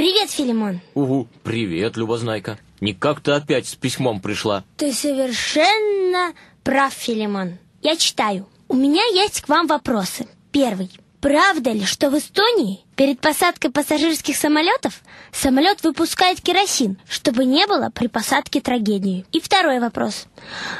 Привет, Филимон. Угу, привет, Любознайка. Никак ты опять с письмом пришла. Ты совершенно прав, Филимон. Я читаю. У меня есть к вам вопросы. Первый. Правда ли, что в Эстонии перед посадкой пассажирских самолетов самолет выпускает керосин, чтобы не было при посадке трагедии? И второй вопрос.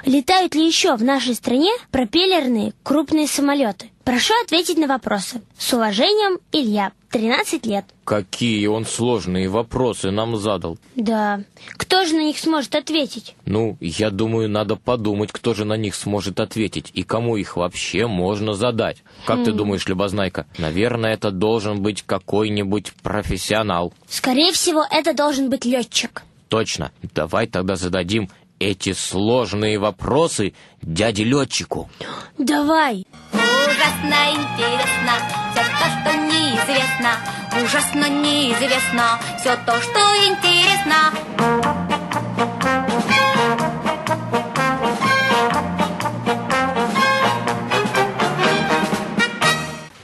Летают ли еще в нашей стране пропеллерные крупные самолеты? Прошу ответить на вопросы. С уважением, Илья, 13 лет. Какие он сложные вопросы нам задал. Да. Кто же на них сможет ответить? Ну, я думаю, надо подумать, кто же на них сможет ответить и кому их вообще можно задать. Как ты думаешь, Любознайка? Наверное, это должен быть какой-нибудь профессионал. Скорее всего, это должен быть летчик. Точно. Давай тогда зададим эти сложные вопросы дяде летчику. Давай. Ужасно интересно все то, что неизвестно. Ужасно неизвестно все то, что интересно.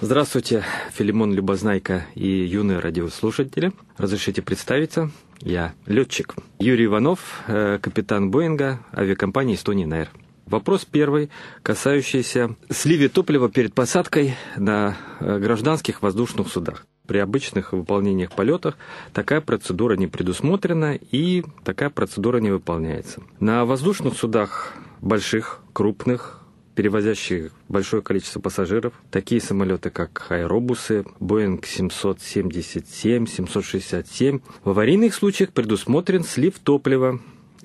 Здравствуйте, Филимон Любознайка и юные радиослушатели. Разрешите представиться. Я летчик. Юрий Иванов, э, капитан Боинга авиакомпании Эстония Найр. Вопрос первый, касающийся сливе топлива перед посадкой на э, гражданских воздушных судах. При обычных выполнениях полетах такая процедура не предусмотрена и такая процедура не выполняется. На воздушных судах больших, крупных, перевозящих большое количество пассажиров. Такие самолеты, как аэробусы, Boeing 777, 767. В аварийных случаях предусмотрен слив топлива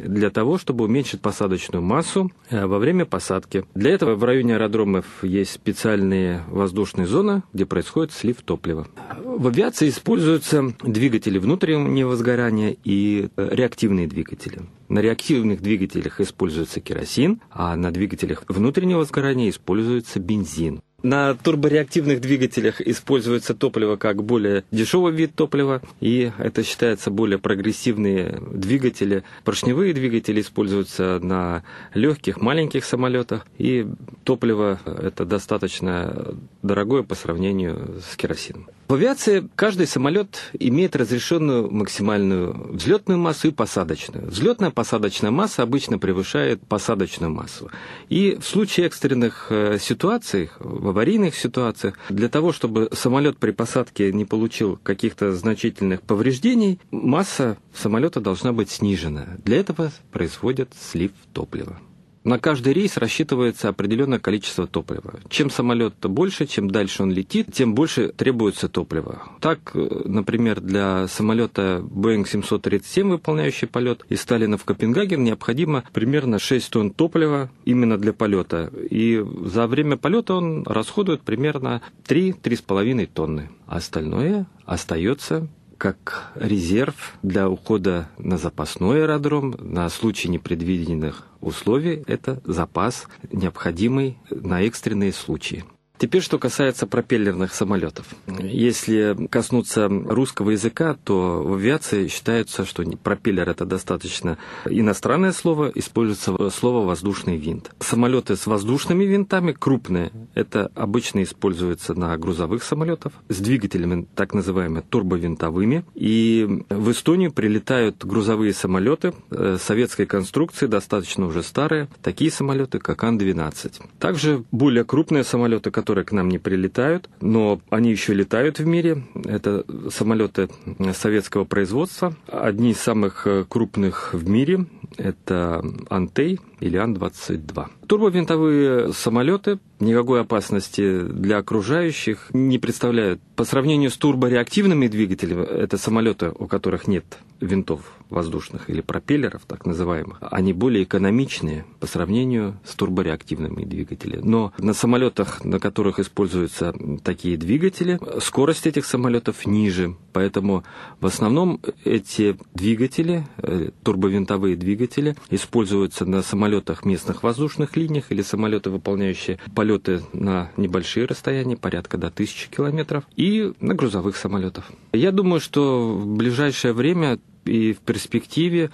для того, чтобы уменьшить посадочную массу э, во время посадки. Для этого в районе аэродромов есть специальные воздушные зоны, где происходит слив топлива. В авиации используются двигатели внутреннего сгорания и э, реактивные двигатели. На реактивных двигателях используется керосин, а на двигателях внутреннего сгорания используется бензин. На турбореактивных двигателях используется топливо как более дешевый вид топлива, и это считается более прогрессивные двигатели. Поршневые двигатели используются на легких, маленьких самолетах, и топливо это достаточно дорогое по сравнению с керосином. В авиации каждый самолет имеет разрешенную максимальную взлетную массу и посадочную. Взлетная посадочная масса обычно превышает посадочную массу. И в случае экстренных э, ситуаций, в аварийных ситуациях, для того, чтобы самолет при посадке не получил каких-то значительных повреждений, масса самолета должна быть снижена. Для этого происходит слив топлива. На каждый рейс рассчитывается определенное количество топлива. Чем самолет больше, чем дальше он летит, тем больше требуется топлива. Так, например, для самолета Boeing 737, выполняющий полет из Сталина в Копенгаген, необходимо примерно 6 тонн топлива именно для полета. И за время полета он расходует примерно 3-3,5 тонны. Остальное остается как резерв для ухода на запасной аэродром на случай непредвиденных условий. Это запас, необходимый на экстренные случаи. Теперь, что касается пропеллерных самолетов. Если коснуться русского языка, то в авиации считается, что пропеллер это достаточно иностранное слово, используется слово воздушный винт. Самолеты с воздушными винтами крупные, это обычно используется на грузовых самолетах с двигателями так называемыми турбовинтовыми. И в Эстонию прилетают грузовые самолеты э, советской конструкции, достаточно уже старые, такие самолеты, как Ан-12. Также более крупные самолеты, которые которые к нам не прилетают, но они еще летают в мире. Это самолеты советского производства. Одни из самых э, крупных в мире – это Антей или Ан-22. Турбовинтовые самолеты никакой опасности для окружающих не представляют. По сравнению с турбореактивными двигателями, это самолеты, у которых нет винтов воздушных или пропеллеров, так называемых, они более экономичные по сравнению с турбореактивными двигателями. Но на самолетах, на которых используются такие двигатели, скорость этих самолетов ниже. Поэтому в основном эти двигатели, э, турбовинтовые двигатели, используются на самолетах местных воздушных линиях или самолеты, выполняющие полеты на небольшие расстояния, порядка до тысячи километров, и на грузовых самолетах. Я думаю, что в ближайшее время и в перспективе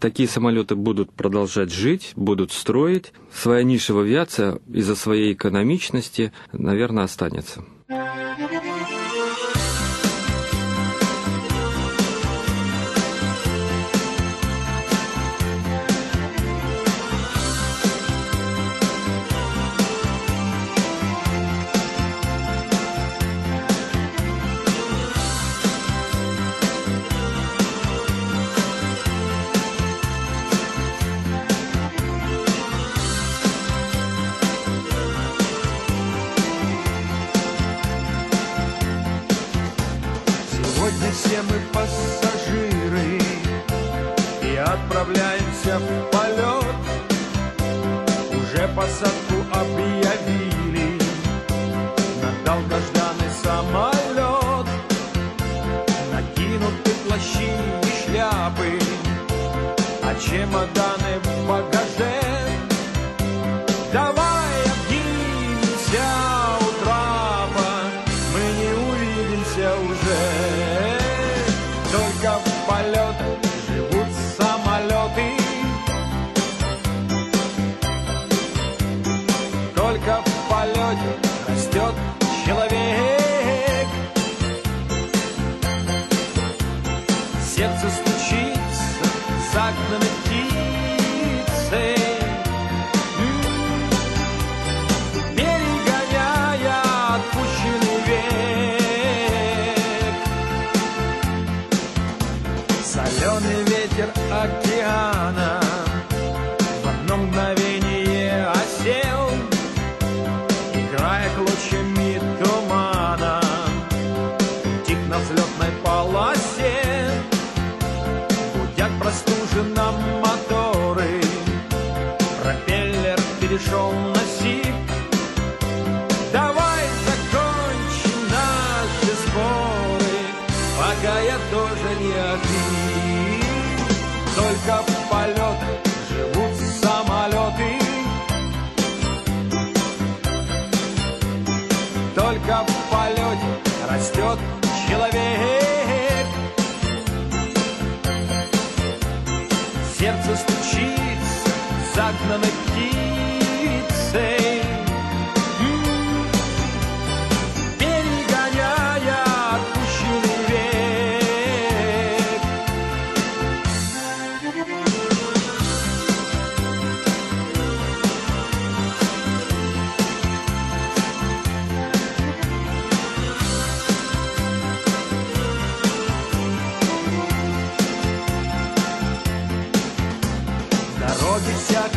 такие самолеты будут продолжать жить, будут строить. Своя ниша в авиации из-за своей экономичности, наверное, останется. Отправляемся в полет. Уже посадку объявили На долгожданный самолет. Накинуты плащи и шляпы А чемоданы в багаже Только в полете моторы, пропеллер перешел на сип. Давай закончим наши споры, пока я тоже не один. Только в полетах живут самолеты. Только в полете растет человек. Сердце стучится загнанной птицей.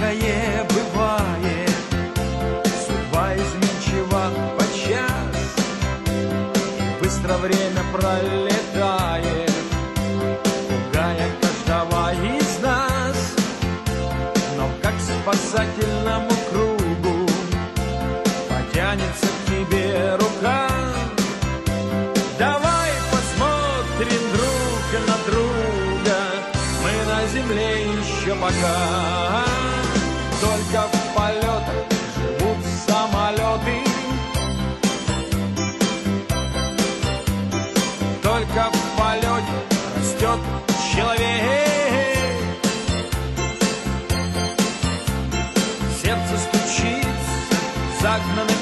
Всякое бывает, Судьба изменчива подчас, И быстро время пролетает, Пугая каждого из нас. Но как спасательному кругу Потянется к тебе рука, Давай посмотрим друг на друга, Мы на земле еще пока. Только в полетах живут самолеты. Только в полете растет человек. Сердце стучится загнанной